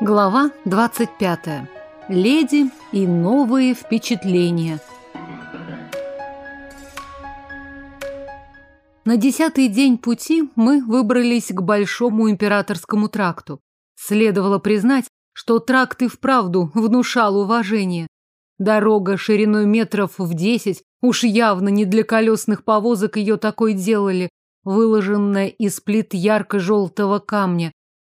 Глава 25. Леди и новые впечатления. На десятый день пути мы выбрались к Большому императорскому тракту. Следовало признать, что тракт и вправду внушал уважение. Дорога шириной метров в десять, уж явно не для колесных повозок ее такой делали, выложенная из плит ярко-желтого камня.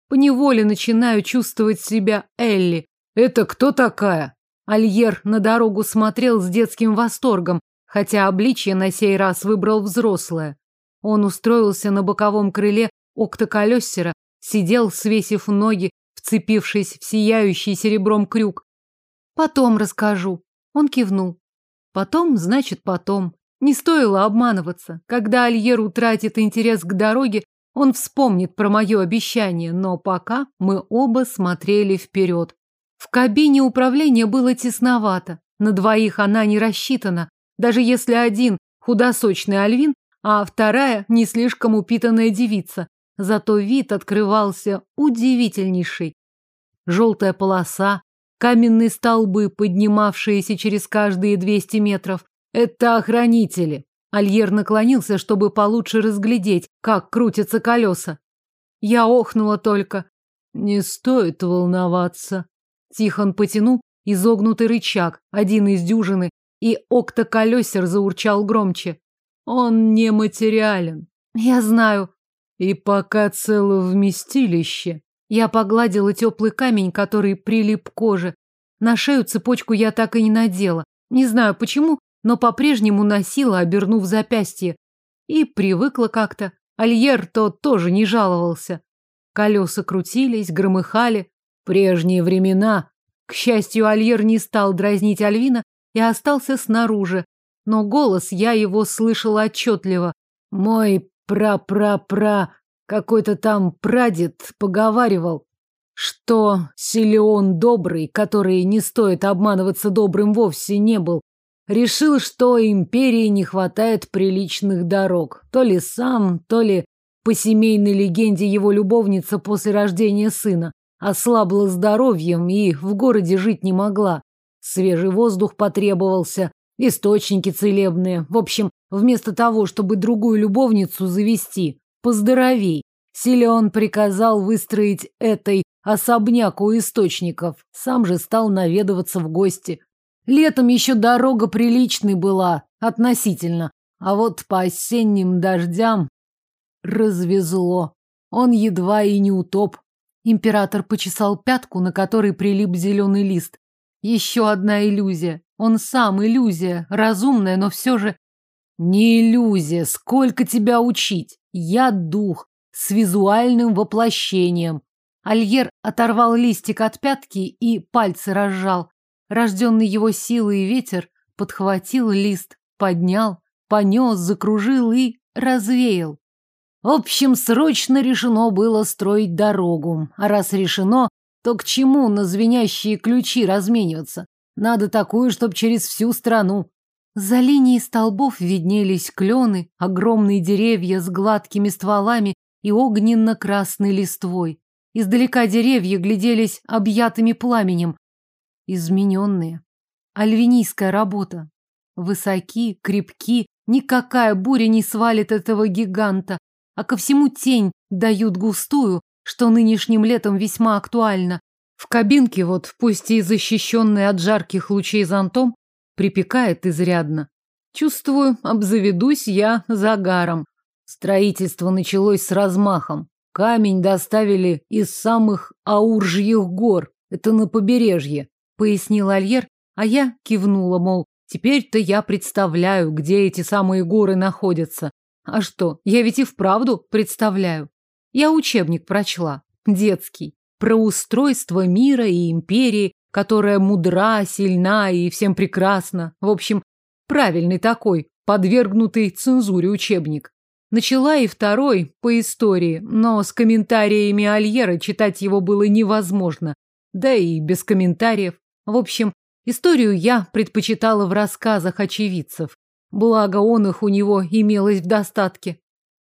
Поневоле начинаю чувствовать себя Элли. Это кто такая? Альер на дорогу смотрел с детским восторгом, хотя обличье на сей раз выбрал взрослое. Он устроился на боковом крыле октоколесера, сидел, свесив ноги, вцепившись в сияющий серебром крюк. Потом расскажу. Он кивнул. Потом, значит, потом. Не стоило обманываться. Когда Альер утратит интерес к дороге, он вспомнит про мое обещание, но пока мы оба смотрели вперед. В кабине управления было тесновато. На двоих она не рассчитана, даже если один худосочный альвин, а вторая не слишком упитанная девица. Зато вид открывался удивительнейший. Желтая полоса, каменные столбы, поднимавшиеся через каждые 200 метров. Это охранители. Альер наклонился, чтобы получше разглядеть, как крутятся колеса. Я охнула только. Не стоит волноваться. Тихон потянул изогнутый рычаг, один из дюжины, и октоколесер заурчал громче. Он нематериален. Я знаю. И пока цело вместилище. Я погладила теплый камень, который прилип к коже. На шею цепочку я так и не надела. Не знаю почему, но по-прежнему носила, обернув запястье. И привыкла как-то. Альер тот тоже не жаловался. Колеса крутились, громыхали. Прежние времена. К счастью, Альер не стал дразнить Альвина и остался снаружи. Но голос я его слышала отчетливо. Мой пра-пра-пра, какой-то там прадед поговаривал, что Силион добрый, который не стоит обманываться добрым вовсе не был, Решил, что империи не хватает приличных дорог. То ли сам, то ли по семейной легенде его любовница после рождения сына ослабла здоровьем и в городе жить не могла. Свежий воздух потребовался, источники целебные. В общем, вместо того, чтобы другую любовницу завести, поздоровей, Силион приказал выстроить этой особняк у источников. Сам же стал наведываться в гости. Летом еще дорога приличной была, относительно. А вот по осенним дождям развезло. Он едва и не утоп. Император почесал пятку, на которой прилип зеленый лист. Еще одна иллюзия. Он сам иллюзия, разумная, но все же... Не иллюзия, сколько тебя учить? Я дух, с визуальным воплощением. Альер оторвал листик от пятки и пальцы разжал. Рожденный его силой ветер подхватил лист, поднял, понес, закружил и развеял. В общем, срочно решено было строить дорогу. А раз решено, то к чему на звенящие ключи размениваться? Надо такую, чтоб через всю страну. За линией столбов виднелись клены, огромные деревья с гладкими стволами и огненно-красной листвой. Издалека деревья гляделись объятыми пламенем, измененные. Альвинийская работа. Высоки, крепки, никакая буря не свалит этого гиганта, а ко всему тень дают густую, что нынешним летом весьма актуально. В кабинке вот, пусть и защищенной от жарких лучей зонтом, припекает изрядно. Чувствую, обзаведусь я загаром. Строительство началось с размахом. Камень доставили из самых Ауржьих гор. Это на побережье пояснил Альер, а я кивнула, мол, теперь-то я представляю, где эти самые горы находятся. А что, я ведь и вправду представляю. Я учебник прочла, детский, про устройство мира и империи, которая мудра, сильна и всем прекрасна. В общем, правильный такой, подвергнутый цензуре учебник. Начала и второй по истории, но с комментариями Альера читать его было невозможно. Да и без комментариев. В общем, историю я предпочитала в рассказах очевидцев. Благо он их у него имелось в достатке.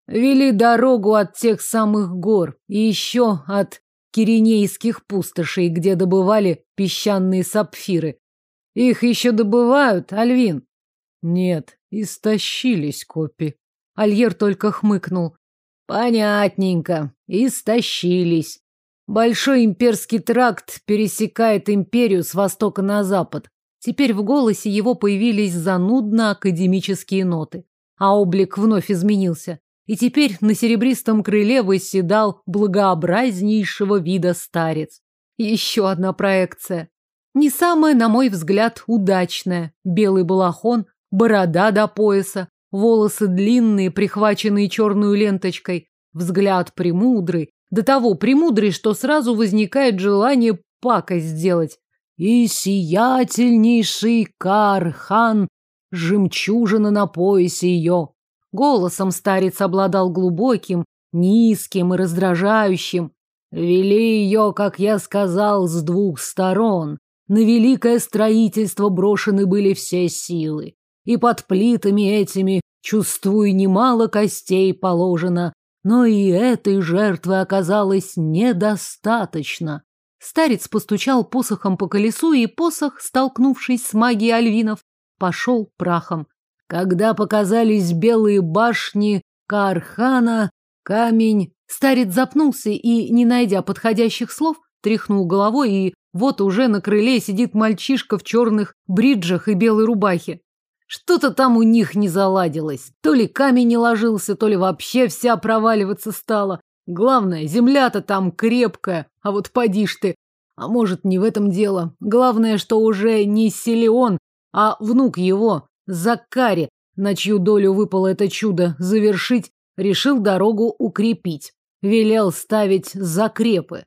Вели дорогу от тех самых гор и еще от киренейских пустошей, где добывали песчаные сапфиры. Их еще добывают, Альвин? Нет, истощились копи. Альер только хмыкнул. Понятненько, истощились. Большой имперский тракт пересекает империю с востока на запад. Теперь в голосе его появились занудно-академические ноты. А облик вновь изменился. И теперь на серебристом крыле восседал благообразнейшего вида старец. Еще одна проекция. Не самая, на мой взгляд, удачная. Белый балахон, борода до пояса, волосы длинные, прихваченные черной ленточкой, взгляд премудрый, до того премудрый, что сразу возникает желание пакость сделать. И сиятельнейший Кархан, жемчужина на поясе ее. Голосом старец обладал глубоким, низким и раздражающим. Вели ее, как я сказал, с двух сторон. На великое строительство брошены были все силы. И под плитами этими, чувствую, немало костей положено. Но и этой жертвы оказалось недостаточно. Старец постучал посохом по колесу, и посох, столкнувшись с магией альвинов, пошел прахом. Когда показались белые башни Кархана, камень... Старец запнулся и, не найдя подходящих слов, тряхнул головой, и вот уже на крыле сидит мальчишка в черных бриджах и белой рубахе. Что-то там у них не заладилось. То ли камень не ложился, то ли вообще вся проваливаться стала. Главное, земля-то там крепкая, а вот поди ж ты. А может, не в этом дело. Главное, что уже не Селион, а внук его, Закари, на чью долю выпало это чудо завершить, решил дорогу укрепить. Велел ставить закрепы.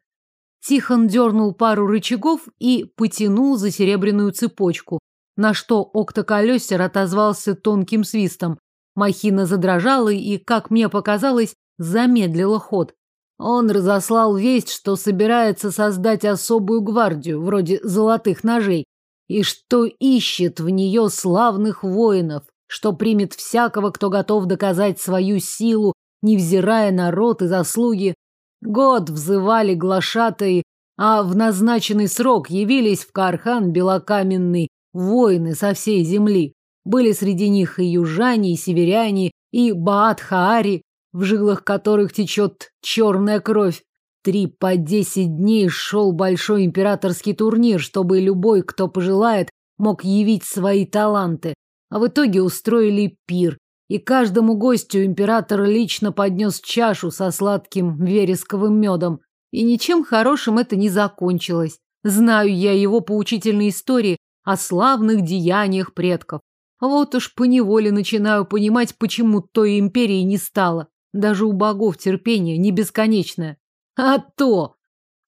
Тихон дернул пару рычагов и потянул за серебряную цепочку, на что октоколесер отозвался тонким свистом. Махина задрожала и, как мне показалось, замедлила ход. Он разослал весть, что собирается создать особую гвардию, вроде золотых ножей, и что ищет в нее славных воинов, что примет всякого, кто готов доказать свою силу, невзирая на род и заслуги. Год взывали глашатые, а в назначенный срок явились в Кархан белокаменный воины со всей земли. Были среди них и южане, и северяне, и Баат-Хаари, в жилах которых течет черная кровь. Три по десять дней шел большой императорский турнир, чтобы любой, кто пожелает, мог явить свои таланты. А в итоге устроили пир, и каждому гостю император лично поднес чашу со сладким вересковым медом. И ничем хорошим это не закончилось. Знаю я его поучительные истории о славных деяниях предков. Вот уж поневоле начинаю понимать, почему той империи не стало. Даже у богов терпение не бесконечное. А то!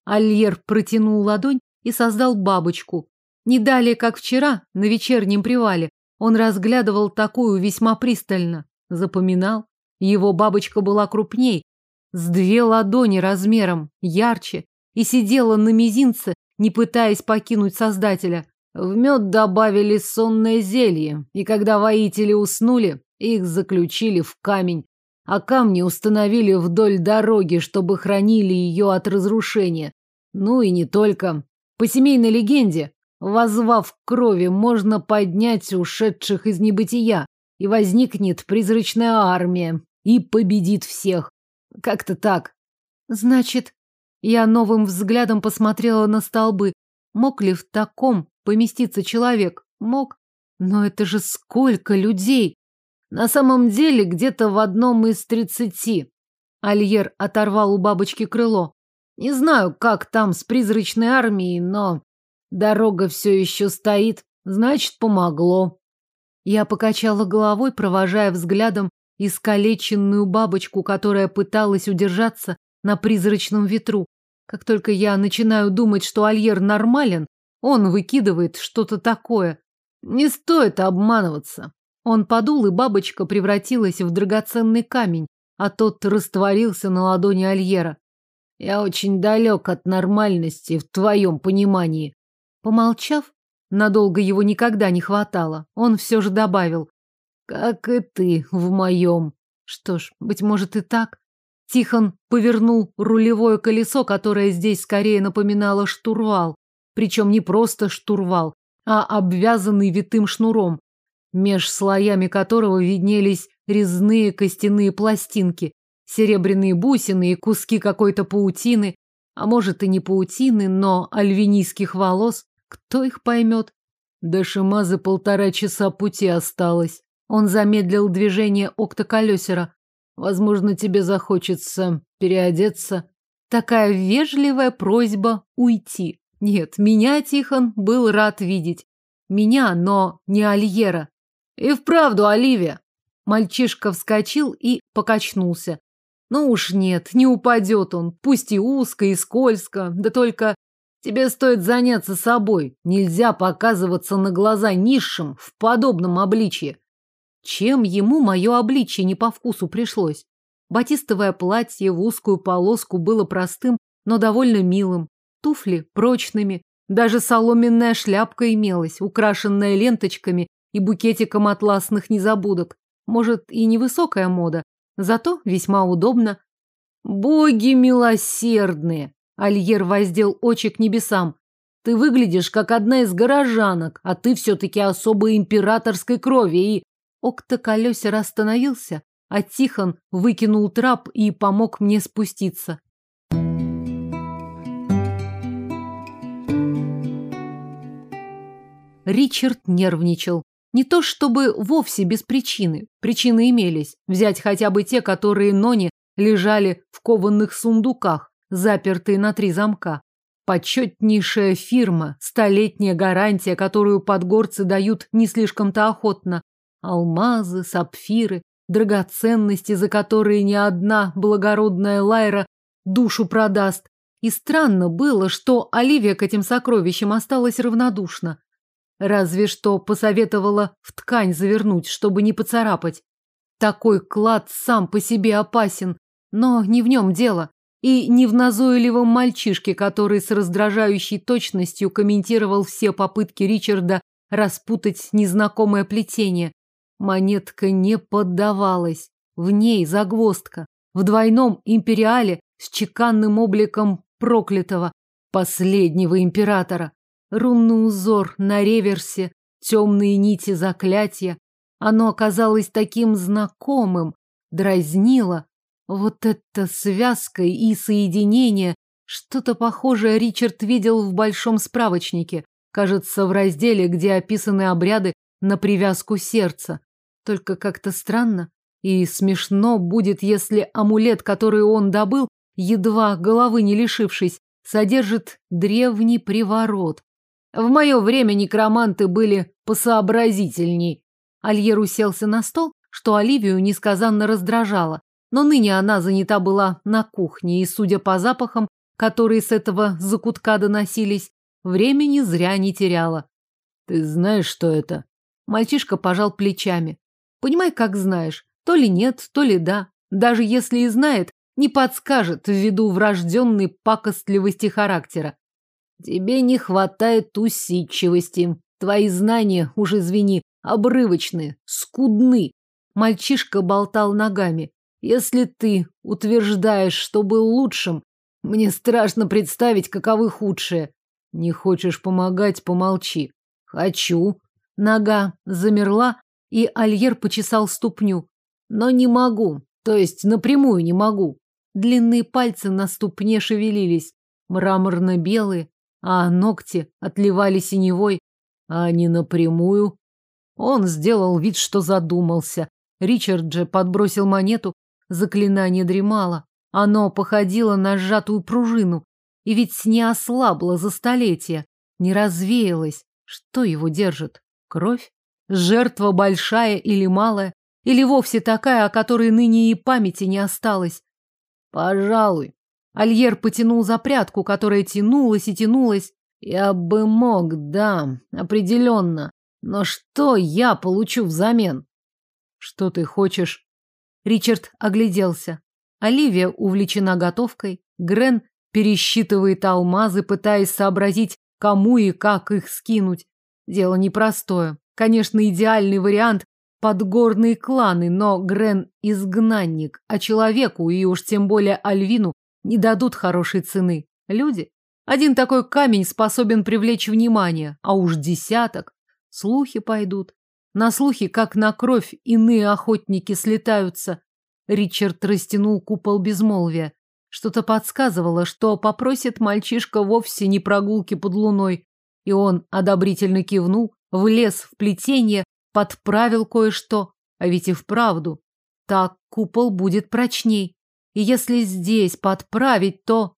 Альер протянул ладонь и создал бабочку. Не далее, как вчера, на вечернем привале, он разглядывал такую весьма пристально. Запоминал. Его бабочка была крупней, с две ладони размером, ярче, и сидела на мизинце, не пытаясь покинуть Создателя. В мед добавили сонное зелье, и когда воители уснули, их заключили в камень, а камни установили вдоль дороги, чтобы хранили ее от разрушения. Ну и не только. По семейной легенде, возвав крови, можно поднять ушедших из небытия, и возникнет призрачная армия, и победит всех. Как-то так. Значит, я новым взглядом посмотрела на столбы. Мог ли в таком поместиться человек? Мог. Но это же сколько людей! На самом деле, где-то в одном из тридцати. Альер оторвал у бабочки крыло. Не знаю, как там с призрачной армией, но дорога все еще стоит. Значит, помогло. Я покачала головой, провожая взглядом искалеченную бабочку, которая пыталась удержаться на призрачном ветру. Как только я начинаю думать, что Альер нормален, он выкидывает что-то такое. Не стоит обманываться. Он подул, и бабочка превратилась в драгоценный камень, а тот растворился на ладони Альера. Я очень далек от нормальности в твоем понимании. Помолчав, надолго его никогда не хватало, он все же добавил. Как и ты в моем. Что ж, быть может и так. Тихон повернул рулевое колесо, которое здесь скорее напоминало штурвал. Причем не просто штурвал, а обвязанный витым шнуром, меж слоями которого виднелись резные костяные пластинки, серебряные бусины и куски какой-то паутины, а может и не паутины, но альвинийских волос. Кто их поймет? До Шимазы полтора часа пути осталось. Он замедлил движение октоколесера. Возможно, тебе захочется переодеться. Такая вежливая просьба уйти. Нет, меня Тихон был рад видеть. Меня, но не Альера. И вправду, Оливия. Мальчишка вскочил и покачнулся. Ну уж нет, не упадет он, пусть и узко, и скользко, да только тебе стоит заняться собой. Нельзя показываться на глаза низшим в подобном обличье. Чем ему мое обличье не по вкусу пришлось? Батистовое платье в узкую полоску было простым, но довольно милым. Туфли прочными. Даже соломенная шляпка имелась, украшенная ленточками и букетиком атласных незабудок. Может, и невысокая мода, Зато весьма удобно. Боги милосердные! Альер воздел очи к небесам. Ты выглядишь как одна из горожанок, а ты все-таки особо императорской крови и... Октоколесер остановился, а Тихон выкинул трап и помог мне спуститься. Ричард нервничал. Не то чтобы вовсе без причины. Причины имелись. Взять хотя бы те, которые Нони лежали в кованых сундуках, запертые на три замка. Почетнейшая фирма, столетняя гарантия, которую подгорцы дают не слишком-то охотно. Алмазы, сапфиры, драгоценности, за которые ни одна благородная Лайра душу продаст. И странно было, что Оливия к этим сокровищам осталась равнодушна. Разве что посоветовала в ткань завернуть, чтобы не поцарапать. Такой клад сам по себе опасен, но не в нем дело. И не в назойливом мальчишке, который с раздражающей точностью комментировал все попытки Ричарда распутать незнакомое плетение. Монетка не поддавалась. В ней загвоздка. В двойном империале с чеканным обликом проклятого, последнего императора. Рунный узор на реверсе, темные нити заклятия. Оно оказалось таким знакомым, дразнило. Вот эта связка и соединение, что-то похожее Ричард видел в большом справочнике, кажется, в разделе, где описаны обряды на привязку сердца. Только как-то странно и смешно будет, если амулет, который он добыл, едва головы не лишившись, содержит древний приворот, в мое время некроманты были посообразительней. Альер уселся на стол, что Оливию несказанно раздражало. Но ныне она занята была на кухне, и, судя по запахам, которые с этого закутка доносились, времени зря не теряла. «Ты знаешь, что это?» Мальчишка пожал плечами. «Понимай, как знаешь. То ли нет, то ли да. Даже если и знает, не подскажет ввиду врожденной пакостливости характера. Тебе не хватает усидчивости. Твои знания, уж извини, обрывочные, скудны. Мальчишка болтал ногами. Если ты утверждаешь, что был лучшим, мне страшно представить, каковы худшие. Не хочешь помогать, помолчи. Хочу. Нога замерла, и Альер почесал ступню. Но не могу, то есть напрямую не могу. Длинные пальцы на ступне шевелились, мраморно-белые, а ногти отливали синевой, а не напрямую. Он сделал вид, что задумался. Ричард же подбросил монету, заклинание дремало. Оно походило на сжатую пружину, и ведь не ослабло за столетия, не развеялось. Что его держит? Кровь? Жертва большая или малая? Или вовсе такая, о которой ныне и памяти не осталось? Пожалуй, Альер потянул за прядку, которая тянулась и тянулась. Я бы мог, да, определенно. Но что я получу взамен? Что ты хочешь? Ричард огляделся. Оливия увлечена готовкой. Грен пересчитывает алмазы, пытаясь сообразить, кому и как их скинуть. Дело непростое. Конечно, идеальный вариант подгорные кланы, но Грен – изгнанник, а человеку, и уж тем более Альвину, не дадут хорошей цены. Люди? Один такой камень способен привлечь внимание, а уж десяток. Слухи пойдут. На слухи, как на кровь, иные охотники слетаются. Ричард растянул купол безмолвия. Что-то подсказывало, что попросит мальчишка вовсе не прогулки под луной. И он одобрительно кивнул, влез в плетение, подправил кое-что. А ведь и вправду. Так купол будет прочней. И если здесь подправить, то...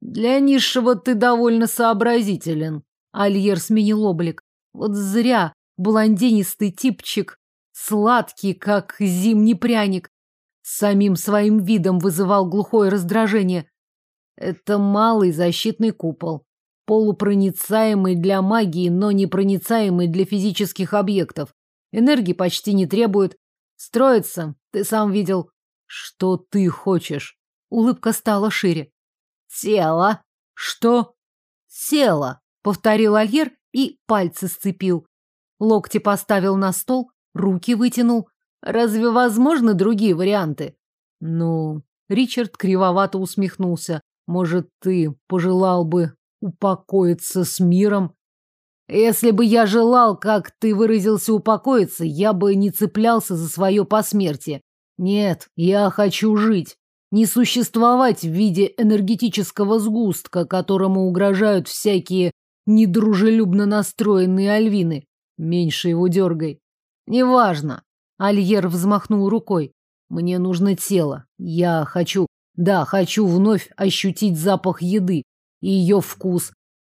Для низшего ты довольно сообразителен. Альер сменил облик. Вот зря блондинистый типчик, сладкий, как зимний пряник, самим своим видом вызывал глухое раздражение. Это малый защитный купол, полупроницаемый для магии, но непроницаемый для физических объектов. Энергии почти не требует. Строится, ты сам видел. Что ты хочешь? Улыбка стала шире. Тело. Что? Тело, повторил Альер и пальцы сцепил. Локти поставил на стол, руки вытянул. Разве возможны другие варианты? Ну, Ричард кривовато усмехнулся. Может, ты пожелал бы упокоиться с миром? Если бы я желал, как ты выразился, упокоиться, я бы не цеплялся за свое посмертие. Нет, я хочу жить. Не существовать в виде энергетического сгустка, которому угрожают всякие недружелюбно настроенные альвины. Меньше его дергай. Неважно. Альер взмахнул рукой. Мне нужно тело. Я хочу, да, хочу вновь ощутить запах еды и ее вкус.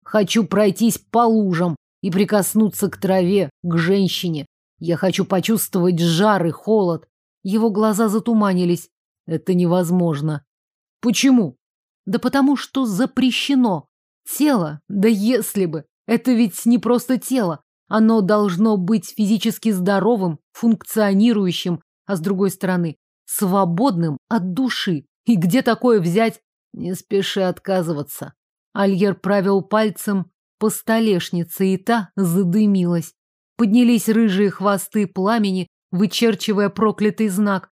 Хочу пройтись по лужам и прикоснуться к траве, к женщине. Я хочу почувствовать жар и холод. Его глаза затуманились. Это невозможно. Почему? Да потому что запрещено. Тело, да если бы. Это ведь не просто тело. Оно должно быть физически здоровым, функционирующим, а с другой стороны, свободным от души. И где такое взять? Не спеши отказываться. Альер провел пальцем по столешнице, и та задымилась. Поднялись рыжие хвосты пламени, вычерчивая проклятый знак.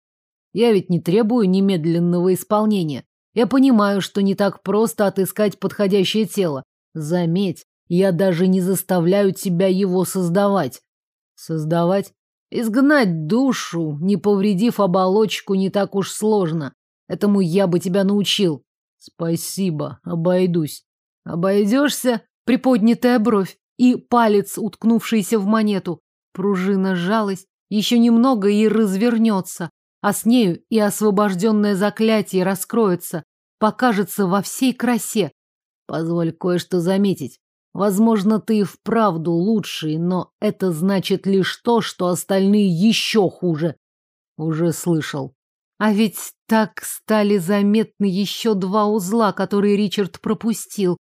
Я ведь не требую немедленного исполнения. Я понимаю, что не так просто отыскать подходящее тело. Заметь, я даже не заставляю тебя его создавать. Создавать? Изгнать душу, не повредив оболочку, не так уж сложно. Этому я бы тебя научил. Спасибо, обойдусь. Обойдешься? Приподнятая бровь и палец, уткнувшийся в монету. Пружина сжалась. Еще немного и развернется, а с нею и освобожденное заклятие раскроется, покажется во всей красе. Позволь кое-что заметить. Возможно, ты вправду лучший, но это значит лишь то, что остальные еще хуже. Уже слышал. А ведь так стали заметны еще два узла, которые Ричард пропустил.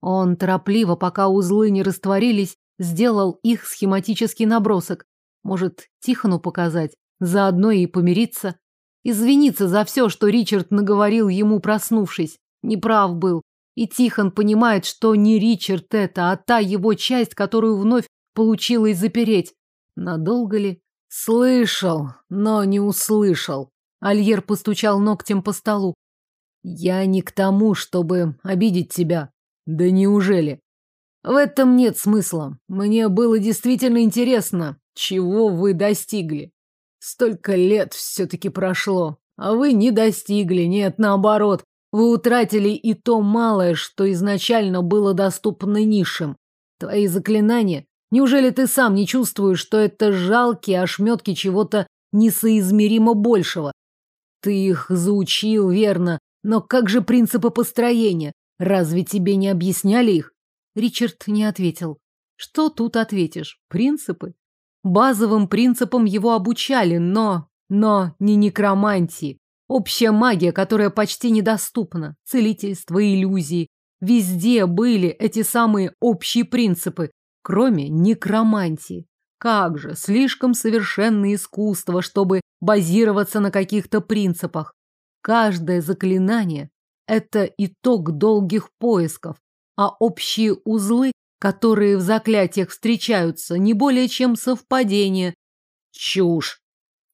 Он торопливо, пока узлы не растворились, сделал их схематический набросок. Может, Тихону показать, заодно и помириться. Извиниться за все, что Ричард наговорил ему, проснувшись. Неправ был. И Тихон понимает, что не Ричард это, а та его часть, которую вновь получилось запереть. Надолго ли? Слышал, но не услышал. Альер постучал ногтем по столу. Я не к тому, чтобы обидеть тебя. Да неужели? В этом нет смысла. Мне было действительно интересно, чего вы достигли. Столько лет все-таки прошло, а вы не достигли, нет, наоборот. Вы утратили и то малое, что изначально было доступно низшим. Твои заклинания. Неужели ты сам не чувствуешь, что это жалкие ошметки чего-то несоизмеримо большего? Ты их заучил, верно, но как же принципы построения? Разве тебе не объясняли их? Ричард не ответил. Что тут ответишь? Принципы? Базовым принципам его обучали, но... Но не некромантии. Общая магия, которая почти недоступна, целительство, иллюзии. Везде были эти самые общие принципы, кроме некромантии. Как же, слишком совершенное искусство, чтобы базироваться на каких-то принципах. Каждое заклинание – это итог долгих поисков, а общие узлы, которые в заклятиях встречаются, не более чем совпадение. Чушь.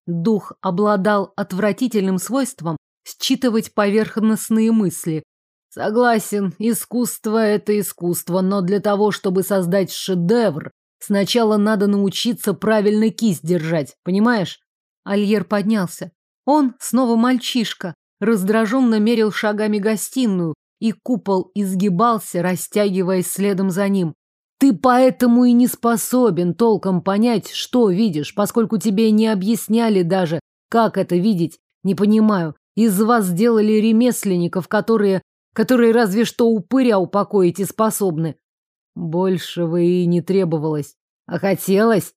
Дух обладал отвратительным свойством считывать поверхностные мысли. Согласен, искусство – это искусство, но для того, чтобы создать шедевр, сначала надо научиться правильно кисть держать, понимаешь? Альер поднялся. Он снова мальчишка, раздраженно мерил шагами гостиную, и купол изгибался, растягиваясь следом за ним. Ты поэтому и не способен толком понять, что видишь, поскольку тебе не объясняли даже, как это видеть. Не понимаю. Из вас сделали ремесленников, которые... которые разве что упыря упокоить и способны. Большего и не требовалось. А хотелось?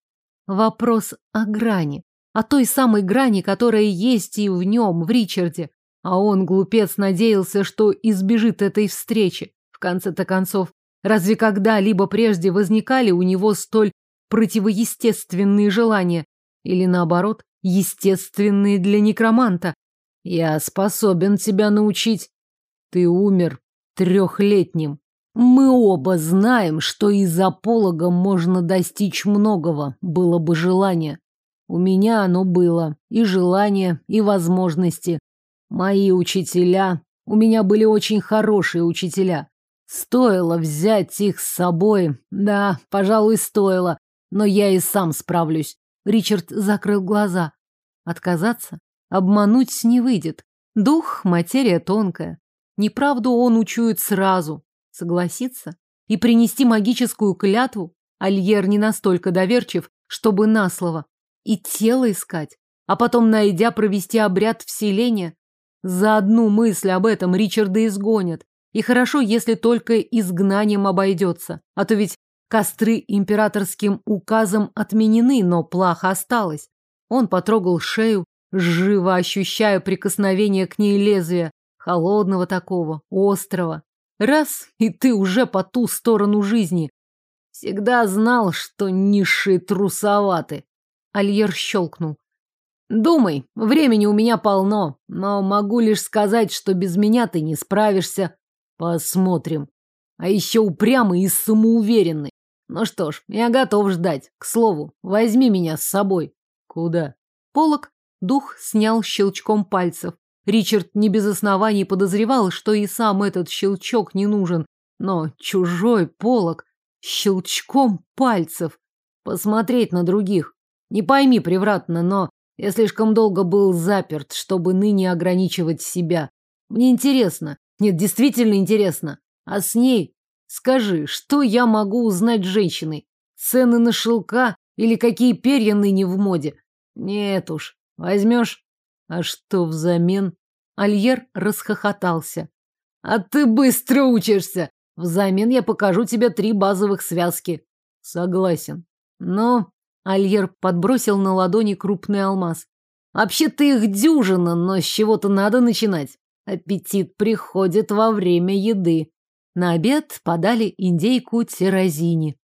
Вопрос о грани. О той самой грани, которая есть и в нем, в Ричарде. А он, глупец, надеялся, что избежит этой встречи. В конце-то концов, Разве когда-либо прежде возникали у него столь противоестественные желания? Или наоборот, естественные для некроманта? Я способен тебя научить. Ты умер трехлетним. Мы оба знаем, что из апологом можно достичь многого, было бы желание. У меня оно было. И желание, и возможности. Мои учителя... У меня были очень хорошие учителя. Стоило взять их с собой. Да, пожалуй, стоило. Но я и сам справлюсь. Ричард закрыл глаза. Отказаться? Обмануть не выйдет. Дух — материя тонкая. Неправду он учует сразу. Согласиться? И принести магическую клятву? Альер не настолько доверчив, чтобы на слово. И тело искать. А потом, найдя, провести обряд вселения. За одну мысль об этом Ричарда изгонят. И хорошо, если только изгнанием обойдется. А то ведь костры императорским указом отменены, но плохо осталось. Он потрогал шею, живо ощущая прикосновение к ней лезвия, холодного такого, острого. Раз, и ты уже по ту сторону жизни. Всегда знал, что низшие трусоваты. Альер щелкнул. Думай, времени у меня полно, но могу лишь сказать, что без меня ты не справишься. Посмотрим. А еще упрямый и самоуверенный. Ну что ж, я готов ждать. К слову, возьми меня с собой. Куда? Полок дух снял щелчком пальцев. Ричард не без оснований подозревал, что и сам этот щелчок не нужен. Но чужой полок щелчком пальцев. Посмотреть на других. Не пойми превратно, но я слишком долго был заперт, чтобы ныне ограничивать себя. Мне интересно, нет, действительно интересно. А с ней, скажи, что я могу узнать женщиной? Цены на шелка или какие перья ныне в моде? Нет уж. Возьмешь? А что взамен? Альер расхохотался. А ты быстро учишься. Взамен я покажу тебе три базовых связки. Согласен. Но Альер подбросил на ладони крупный алмаз. Вообще-то их дюжина, но с чего-то надо начинать. Аппетит приходит во время еды. На обед подали индейку тирозини.